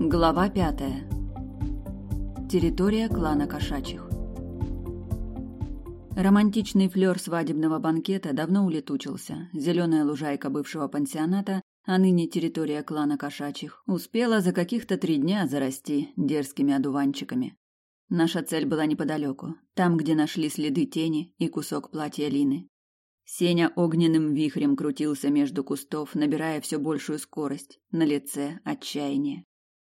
Глава пятая. Территория клана кошачьих. Романтичный флёр свадебного банкета давно улетучился. Зеленая лужайка бывшего пансионата, а ныне территория клана кошачьих, успела за каких-то три дня зарасти дерзкими одуванчиками. Наша цель была неподалеку, там, где нашли следы тени и кусок платья Лины. Сеня огненным вихрем крутился между кустов, набирая все большую скорость, на лице отчаяние.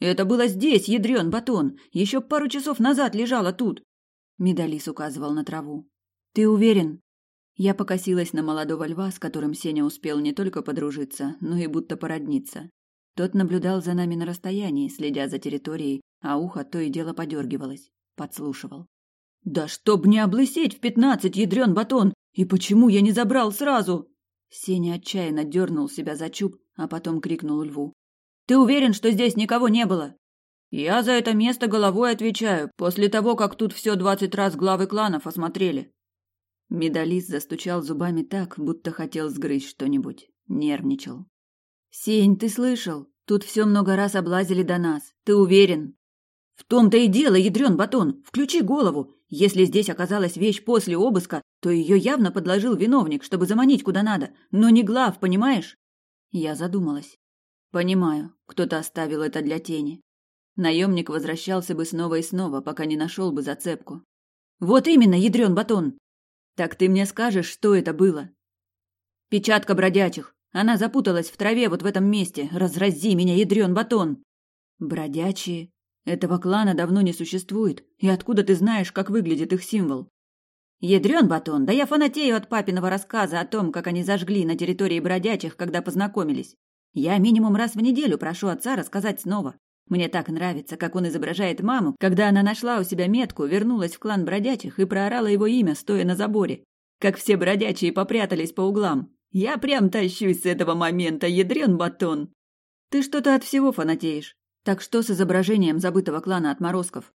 «Это было здесь, ядрен батон! Еще пару часов назад лежала тут!» Медалис указывал на траву. «Ты уверен?» Я покосилась на молодого льва, с которым Сеня успел не только подружиться, но и будто породниться. Тот наблюдал за нами на расстоянии, следя за территорией, а ухо то и дело подергивалось подслушивал. «Да чтоб не облысеть в пятнадцать, ядрен батон! И почему я не забрал сразу?» Сеня отчаянно дернул себя за чуб, а потом крикнул льву. «Ты уверен, что здесь никого не было?» «Я за это место головой отвечаю, после того, как тут все двадцать раз главы кланов осмотрели». Медалист застучал зубами так, будто хотел сгрызть что-нибудь. Нервничал. «Сень, ты слышал? Тут все много раз облазили до нас. Ты уверен?» В том-то и дело, ядрен батон. Включи голову. Если здесь оказалась вещь после обыска, то ее явно подложил виновник, чтобы заманить куда надо. Но не глав, понимаешь? Я задумалась. Понимаю, кто-то оставил это для тени. Наемник возвращался бы снова и снова, пока не нашел бы зацепку. Вот именно, ядрен батон. Так ты мне скажешь, что это было? Печатка бродячих. Она запуталась в траве вот в этом месте. Разрази меня, ядрен батон. Бродячие. Этого клана давно не существует. И откуда ты знаешь, как выглядит их символ? Ядрен батон, да я фанатею от папиного рассказа о том, как они зажгли на территории бродячих, когда познакомились. Я минимум раз в неделю прошу отца рассказать снова. Мне так нравится, как он изображает маму, когда она нашла у себя метку, вернулась в клан бродячих и проорала его имя, стоя на заборе. Как все бродячие попрятались по углам. Я прям тащусь с этого момента, ядрен батон. Ты что-то от всего фанатеешь. Так что с изображением забытого клана отморозков?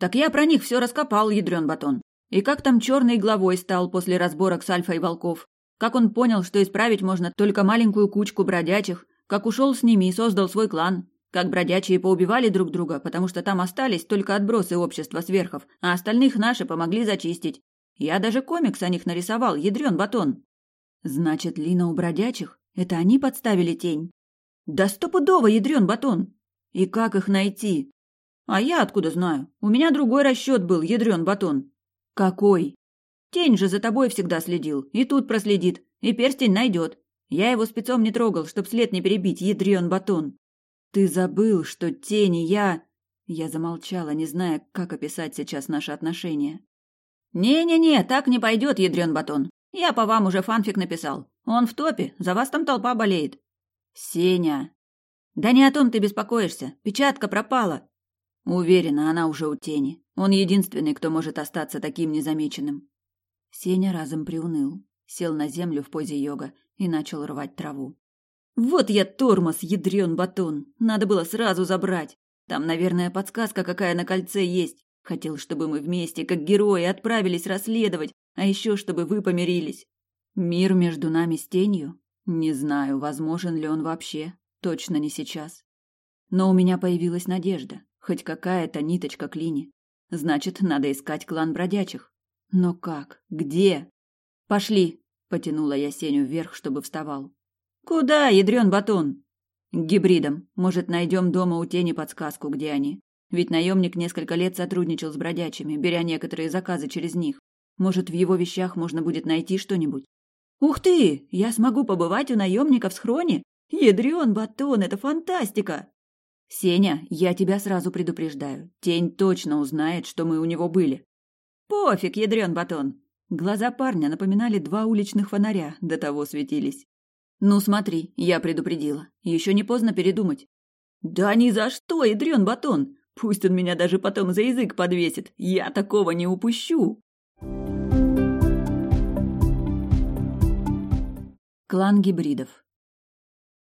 Так я про них все раскопал, ядрен батон. И как там черный главой стал после разборок с Альфой Волков? Как он понял, что исправить можно только маленькую кучку бродячих? Как ушел с ними и создал свой клан? Как бродячие поубивали друг друга, потому что там остались только отбросы общества сверхов, а остальных наши помогли зачистить. Я даже комикс о них нарисовал, ядрен батон. Значит, Лина у бродячих? Это они подставили тень? Да стопудово, ядрен батон! И как их найти? А я откуда знаю? У меня другой расчет был, ядрен батон. Какой? Тень же за тобой всегда следил. И тут проследит. И перстень найдет. Я его спецом не трогал, чтоб след не перебить, ядрен батон. Ты забыл, что тень и я... Я замолчала, не зная, как описать сейчас наши отношения. «Не-не-не, так не пойдет, ядрен батон. Я по вам уже фанфик написал. Он в топе, за вас там толпа болеет». «Сеня, да не о том ты беспокоишься. Печатка пропала. Уверена, она уже у тени. Он единственный, кто может остаться таким незамеченным. Сеня разом приуныл, сел на землю в позе йога и начал рвать траву. Вот я тормоз, ядрен батон. Надо было сразу забрать. Там, наверное, подсказка какая на кольце есть. Хотел, чтобы мы вместе, как герои, отправились расследовать, а еще чтобы вы помирились. Мир между нами с тенью? Не знаю, возможен ли он вообще. Точно не сейчас. Но у меня появилась надежда. Хоть какая-то ниточка к Лине. Значит, надо искать клан бродячих. Но как? Где? Пошли, потянула я Сеню вверх, чтобы вставал. Куда, ядрен батон? К гибридам. Может, найдем дома у тени подсказку, где они. Ведь наемник несколько лет сотрудничал с бродячими, беря некоторые заказы через них. Может, в его вещах можно будет найти что-нибудь. Ух ты! Я смогу побывать у наемника в схроне? Ядрен батон, это фантастика! Сеня, я тебя сразу предупреждаю. Тень точно узнает, что мы у него были. Пофиг, ядрен батон. Глаза парня напоминали два уличных фонаря, до того светились. Ну смотри, я предупредила. Еще не поздно передумать. Да ни за что, ядрен батон. Пусть он меня даже потом за язык подвесит. Я такого не упущу. Клан гибридов.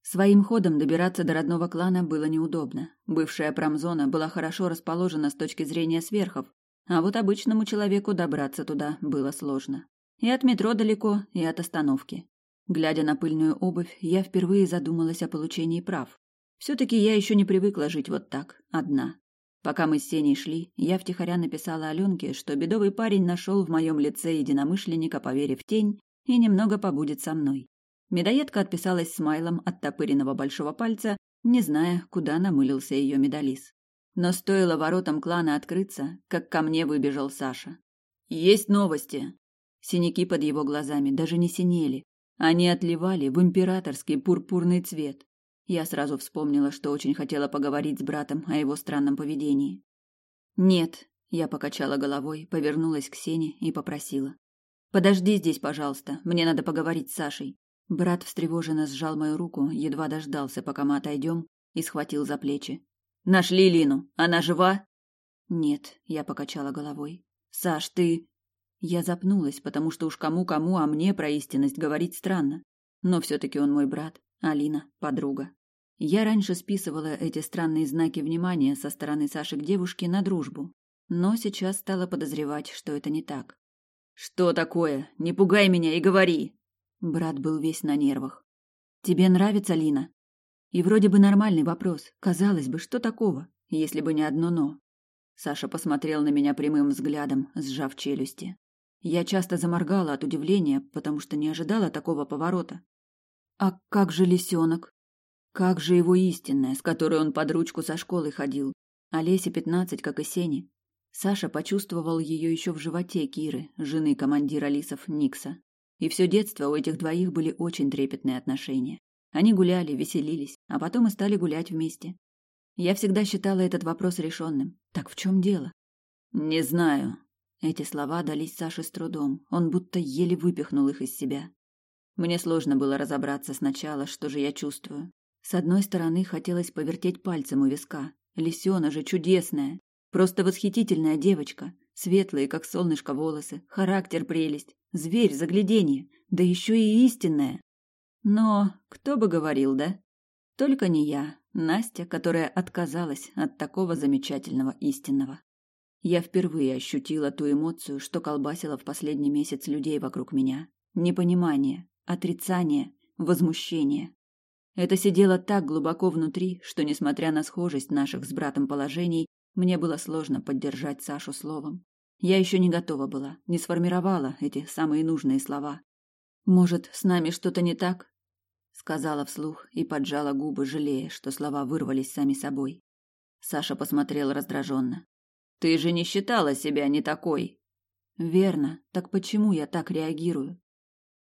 Своим ходом добираться до родного клана было неудобно. Бывшая промзона была хорошо расположена с точки зрения сверхов, а вот обычному человеку добраться туда было сложно. И от метро далеко, и от остановки. Глядя на пыльную обувь, я впервые задумалась о получении прав. Все-таки я еще не привыкла жить вот так, одна. Пока мы с Сеней шли, я втихаря написала Аленке, что бедовый парень нашел в моем лице единомышленника, поверив тень, и немного побудет со мной. Медоедка отписалась смайлом от топыренного большого пальца, не зная, куда намылился ее медализ. Но стоило воротам клана открыться, как ко мне выбежал Саша. «Есть новости!» Синяки под его глазами даже не синели. Они отливали в императорский пурпурный цвет. Я сразу вспомнила, что очень хотела поговорить с братом о его странном поведении. «Нет», — я покачала головой, повернулась к Сене и попросила. «Подожди здесь, пожалуйста, мне надо поговорить с Сашей». Брат встревоженно сжал мою руку, едва дождался, пока мы отойдем, и схватил за плечи. «Нашли Лину! Она жива?» «Нет», — я покачала головой. «Саш, ты...» Я запнулась, потому что уж кому-кому, а мне про истинность говорить странно. Но все-таки он мой брат, Алина – подруга. Я раньше списывала эти странные знаки внимания со стороны Саши к девушке на дружбу, но сейчас стала подозревать, что это не так. «Что такое? Не пугай меня и говори!» Брат был весь на нервах. «Тебе нравится Лина?» И вроде бы нормальный вопрос. Казалось бы, что такого, если бы не одно «но». Саша посмотрел на меня прямым взглядом, сжав челюсти. Я часто заморгала от удивления, потому что не ожидала такого поворота. А как же лисенок? Как же его истинная, с которой он под ручку со школы ходил? Олесе пятнадцать, как и Сене. Саша почувствовал ее еще в животе Киры, жены командира лисов Никса. И все детство у этих двоих были очень трепетные отношения. Они гуляли, веселились, а потом и стали гулять вместе. Я всегда считала этот вопрос решенным. Так в чем дело? Не знаю. Эти слова дались Саше с трудом. Он будто еле выпихнул их из себя. Мне сложно было разобраться сначала, что же я чувствую. С одной стороны, хотелось повертеть пальцем у виска. Лисёна же чудесная, просто восхитительная девочка, светлые, как солнышко, волосы, характер прелесть, зверь загляденье, да еще и истинная. Но кто бы говорил, да? Только не я, Настя, которая отказалась от такого замечательного истинного. Я впервые ощутила ту эмоцию, что колбасила в последний месяц людей вокруг меня. Непонимание, отрицание, возмущение. Это сидело так глубоко внутри, что, несмотря на схожесть наших с братом положений, мне было сложно поддержать Сашу словом. Я еще не готова была, не сформировала эти самые нужные слова. «Может, с нами что-то не так?» Сказала вслух и поджала губы, жалея, что слова вырвались сами собой. Саша посмотрел раздраженно. «Ты же не считала себя не такой!» «Верно. Так почему я так реагирую?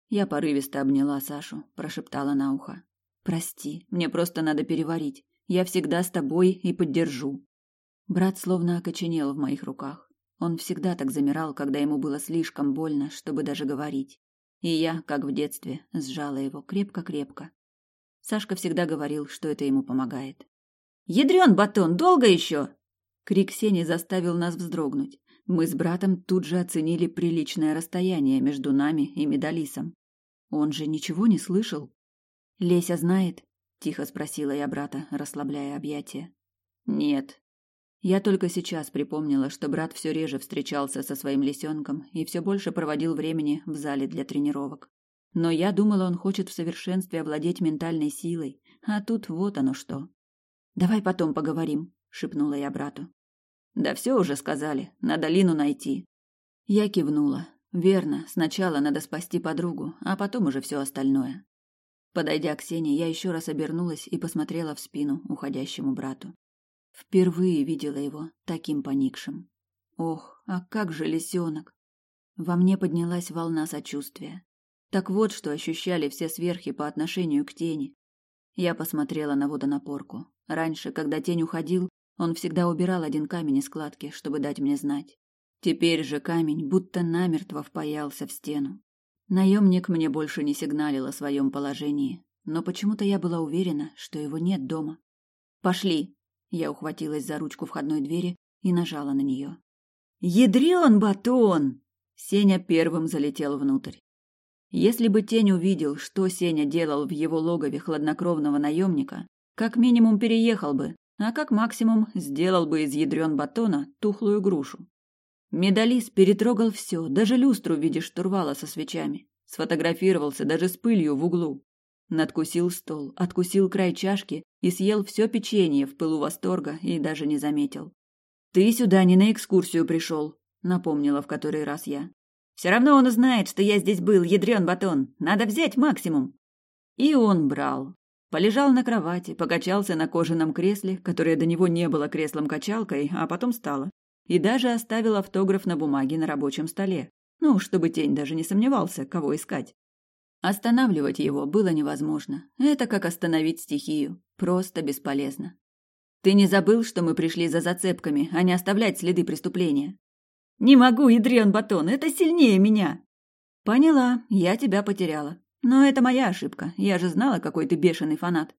Я порывисто обняла Сашу, прошептала на ухо. «Прости, мне просто надо переварить. Я всегда с тобой и поддержу». Брат словно окоченел в моих руках. Он всегда так замирал, когда ему было слишком больно, чтобы даже говорить. И я, как в детстве, сжала его крепко-крепко. Сашка всегда говорил, что это ему помогает. «Ядрен батон, долго еще?» Крик Сени заставил нас вздрогнуть. Мы с братом тут же оценили приличное расстояние между нами и Медалисом. Он же ничего не слышал. Леся знает? Тихо спросила я брата, расслабляя объятия. Нет. Я только сейчас припомнила, что брат все реже встречался со своим лисенком и все больше проводил времени в зале для тренировок. Но я думала, он хочет в совершенстве овладеть ментальной силой, а тут вот оно что. Давай потом поговорим, шипнула я брату. Да все уже сказали, надо Лину найти. Я кивнула. Верно, сначала надо спасти подругу, а потом уже все остальное. Подойдя к Сене, я еще раз обернулась и посмотрела в спину уходящему брату. Впервые видела его таким поникшим. Ох, а как же лисенок! Во мне поднялась волна сочувствия. Так вот, что ощущали все сверхи по отношению к тени. Я посмотрела на водонапорку. Раньше, когда тень уходил, он всегда убирал один камень из складки, чтобы дать мне знать. Теперь же камень будто намертво впаялся в стену. Наемник мне больше не сигналил о своем положении, но почему-то я была уверена, что его нет дома. «Пошли!» Я ухватилась за ручку входной двери и нажала на нее. «Ядрен батон!» Сеня первым залетел внутрь. Если бы тень увидел, что Сеня делал в его логове хладнокровного наемника, как минимум переехал бы, а как максимум сделал бы из ядрен батона тухлую грушу. Медалист перетрогал все, даже люстру в виде штурвала со свечами. Сфотографировался даже с пылью в углу. Надкусил стол, откусил край чашки и съел все печенье в пылу восторга и даже не заметил. «Ты сюда не на экскурсию пришел», — напомнила в который раз я. «Все равно он узнает, что я здесь был, ядрен батон. Надо взять максимум». И он брал. Полежал на кровати, покачался на кожаном кресле, которое до него не было креслом-качалкой, а потом стало. И даже оставил автограф на бумаге на рабочем столе. Ну, чтобы тень даже не сомневался, кого искать. Останавливать его было невозможно. Это как остановить стихию. Просто бесполезно. Ты не забыл, что мы пришли за зацепками, а не оставлять следы преступления? Не могу, ядрен батон, это сильнее меня. Поняла, я тебя потеряла. Но это моя ошибка. Я же знала, какой ты бешеный фанат.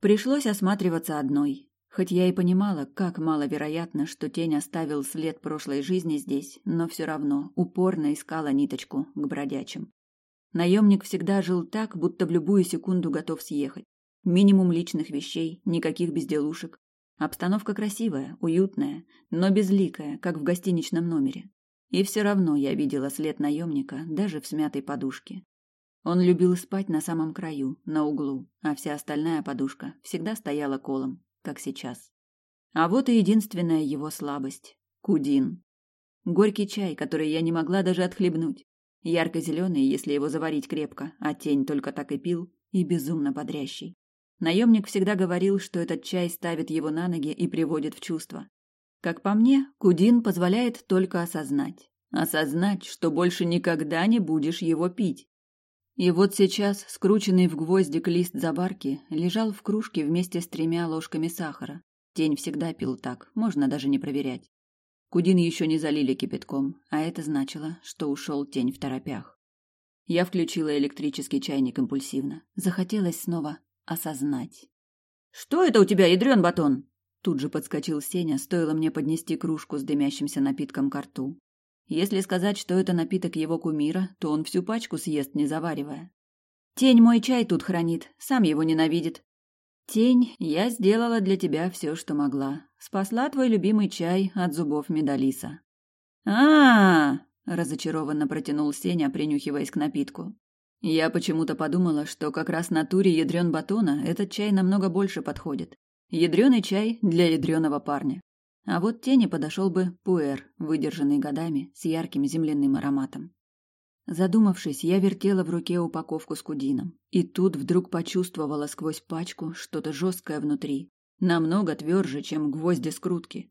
Пришлось осматриваться одной. Хоть я и понимала, как маловероятно, что тень оставил след прошлой жизни здесь, но все равно упорно искала ниточку к бродячим. Наемник всегда жил так, будто в любую секунду готов съехать. Минимум личных вещей, никаких безделушек. Обстановка красивая, уютная, но безликая, как в гостиничном номере. И все равно я видела след наемника даже в смятой подушке. Он любил спать на самом краю, на углу, а вся остальная подушка всегда стояла колом, как сейчас. А вот и единственная его слабость – кудин. Горький чай, который я не могла даже отхлебнуть. Ярко-зеленый, если его заварить крепко, а тень только так и пил, и безумно бодрящий. Наемник всегда говорил, что этот чай ставит его на ноги и приводит в чувство. Как по мне, Кудин позволяет только осознать. Осознать, что больше никогда не будешь его пить. И вот сейчас, скрученный в гвоздик лист забарки, лежал в кружке вместе с тремя ложками сахара. Тень всегда пил так, можно даже не проверять. Кудин еще не залили кипятком, а это значило, что ушел тень в торопях. Я включила электрический чайник импульсивно. Захотелось снова осознать. «Что это у тебя, ядрен батон?» Тут же подскочил Сеня, стоило мне поднести кружку с дымящимся напитком к рту. Если сказать, что это напиток его кумира, то он всю пачку съест, не заваривая. «Тень мой чай тут хранит, сам его ненавидит», Тень, я сделала для тебя все, что могла. Спасла твой любимый чай от зубов Медалиса. А, разочарованно протянул Сеня, принюхиваясь к напитку. Я почему-то подумала, что как раз натуре ядрен батона этот чай намного больше подходит. Ядреный чай для ядреного парня. А вот тени подошел бы пуэр, выдержанный годами, с ярким земляным ароматом. Задумавшись, я вертела в руке упаковку с кудином. И тут вдруг почувствовала сквозь пачку что-то жесткое внутри. Намного тверже, чем гвозди скрутки.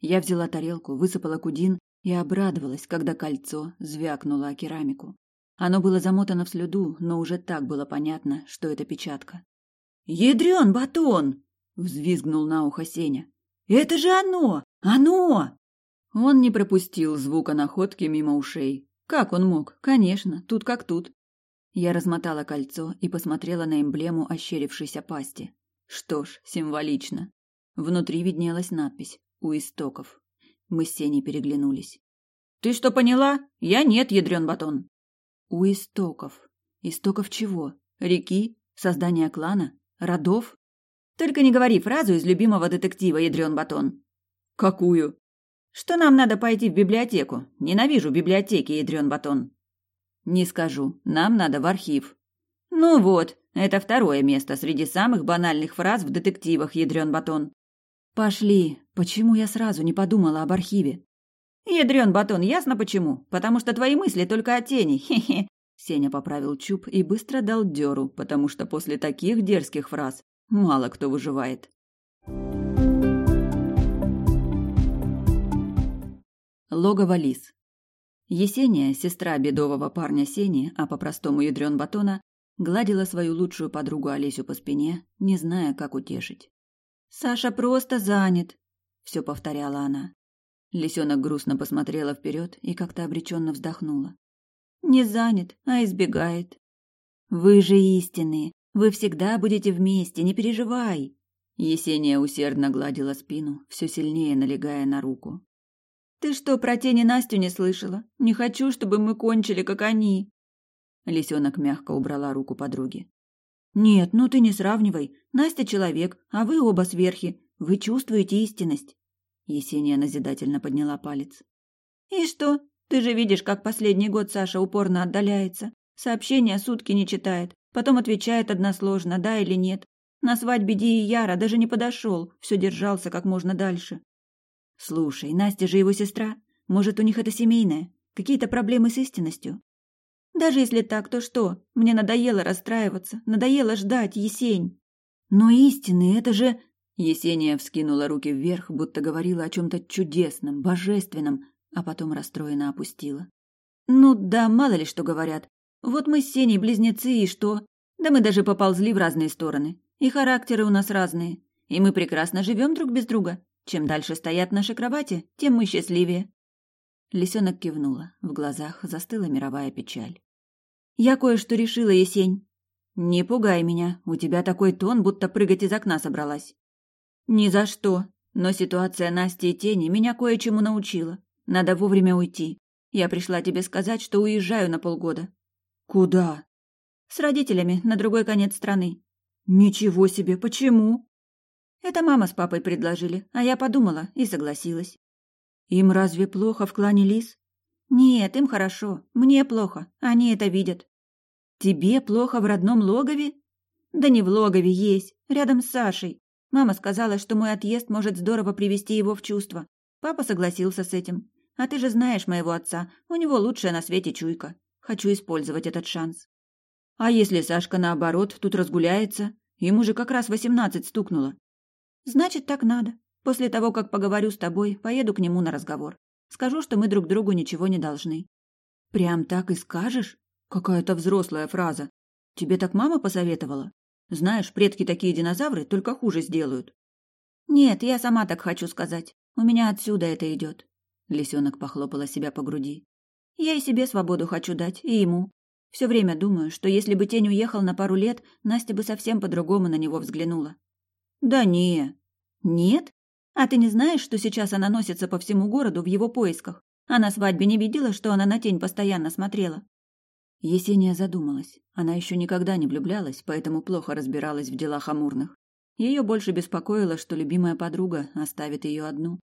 Я взяла тарелку, высыпала кудин и обрадовалась, когда кольцо звякнуло о керамику. Оно было замотано в слюду, но уже так было понятно, что это печатка. «Ядрен батон!» — взвизгнул на ухо Сеня. «Это же оно! Оно!» Он не пропустил звука находки мимо ушей, как он мог? Конечно, тут как тут. Я размотала кольцо и посмотрела на эмблему ощерившейся пасти. Что ж, символично. Внутри виднелась надпись «У истоков». Мы с Сеней переглянулись. «Ты что, поняла? Я нет, ядрен батон». «У истоков. Истоков чего? Реки? Создания клана? Родов?» «Только не говори фразу из любимого детектива, ядрен батон». «Какую?» Что нам надо пойти в библиотеку. Ненавижу библиотеки, ядрен батон. Не скажу. Нам надо в архив. Ну вот, это второе место среди самых банальных фраз в детективах, ядрен батон. Пошли. Почему я сразу не подумала об архиве? Ядрен батон, ясно почему. Потому что твои мысли только о тени. Хе-хе. Сеня поправил чуб и быстро дал дёру, потому что после таких дерзких фраз мало кто выживает. Логово лис. Есения, сестра бедового парня Сени, а по-простому ядрен батона, гладила свою лучшую подругу Олесю по спине, не зная, как утешить. «Саша просто занят», — все повторяла она. Лисенок грустно посмотрела вперед и как-то обреченно вздохнула. «Не занят, а избегает». «Вы же истинные, вы всегда будете вместе, не переживай». Есения усердно гладила спину, все сильнее налегая на руку. Ты что, про тени Настю не слышала? Не хочу, чтобы мы кончили, как они. Лисенок мягко убрала руку подруги. Нет, ну ты не сравнивай. Настя человек, а вы оба сверхи. Вы чувствуете истинность. Есения назидательно подняла палец. И что? Ты же видишь, как последний год Саша упорно отдаляется. Сообщения сутки не читает. Потом отвечает односложно, да или нет. На свадьбе Ди и Яра даже не подошел, все держался как можно дальше. Слушай, Настя же его сестра. Может, у них это семейное? Какие-то проблемы с истинностью? Даже если так, то что? Мне надоело расстраиваться, надоело ждать, Есень. Но истины, это же... Есения вскинула руки вверх, будто говорила о чем-то чудесном, божественном, а потом расстроенно опустила. Ну да, мало ли что говорят. Вот мы с Сеней близнецы, и что? Да мы даже поползли в разные стороны. И характеры у нас разные. И мы прекрасно живем друг без друга. Чем дальше стоят наши кровати, тем мы счастливее. Лисенок кивнула. В глазах застыла мировая печаль. «Я кое-что решила, Есень». «Не пугай меня. У тебя такой тон, будто прыгать из окна собралась». «Ни за что. Но ситуация Насти и Тени меня кое-чему научила. Надо вовремя уйти. Я пришла тебе сказать, что уезжаю на полгода». «Куда?» «С родителями, на другой конец страны». «Ничего себе! Почему?» Это мама с папой предложили, а я подумала и согласилась. Им разве плохо в клане Лис? Нет, им хорошо. Мне плохо. Они это видят. Тебе плохо в родном логове? Да не в логове есть, рядом с Сашей. Мама сказала, что мой отъезд может здорово привести его в чувство. Папа согласился с этим. А ты же знаешь моего отца, у него лучшая на свете чуйка. Хочу использовать этот шанс. А если Сашка, наоборот, тут разгуляется? Ему же как раз восемнадцать стукнуло. Значит, так надо. После того, как поговорю с тобой, поеду к нему на разговор. Скажу, что мы друг другу ничего не должны. Прям так и скажешь? Какая-то взрослая фраза. Тебе так мама посоветовала? Знаешь, предки такие динозавры только хуже сделают. Нет, я сама так хочу сказать. У меня отсюда это идет. Лисенок похлопала себя по груди. Я и себе свободу хочу дать, и ему. Все время думаю, что если бы тень уехал на пару лет, Настя бы совсем по-другому на него взглянула. Да не. Нет? А ты не знаешь, что сейчас она носится по всему городу в его поисках? А на свадьбе не видела, что она на тень постоянно смотрела? Есения задумалась. Она еще никогда не влюблялась, поэтому плохо разбиралась в делах амурных. Ее больше беспокоило, что любимая подруга оставит ее одну.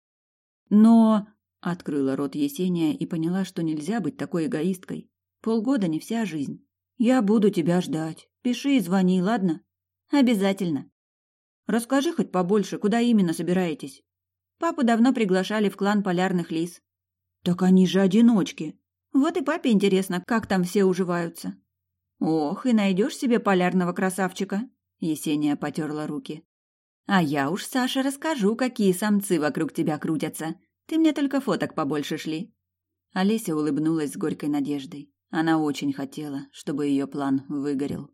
Но... Открыла рот Есения и поняла, что нельзя быть такой эгоисткой. Полгода не вся жизнь. Я буду тебя ждать. Пиши и звони, ладно? Обязательно. Расскажи хоть побольше, куда именно собираетесь? Папу давно приглашали в клан полярных лис. Так они же одиночки. Вот и папе интересно, как там все уживаются. Ох, и найдешь себе полярного красавчика. Есения потерла руки. А я уж, Саша, расскажу, какие самцы вокруг тебя крутятся. Ты мне только фоток побольше шли. Олеся улыбнулась с горькой надеждой. Она очень хотела, чтобы ее план выгорел.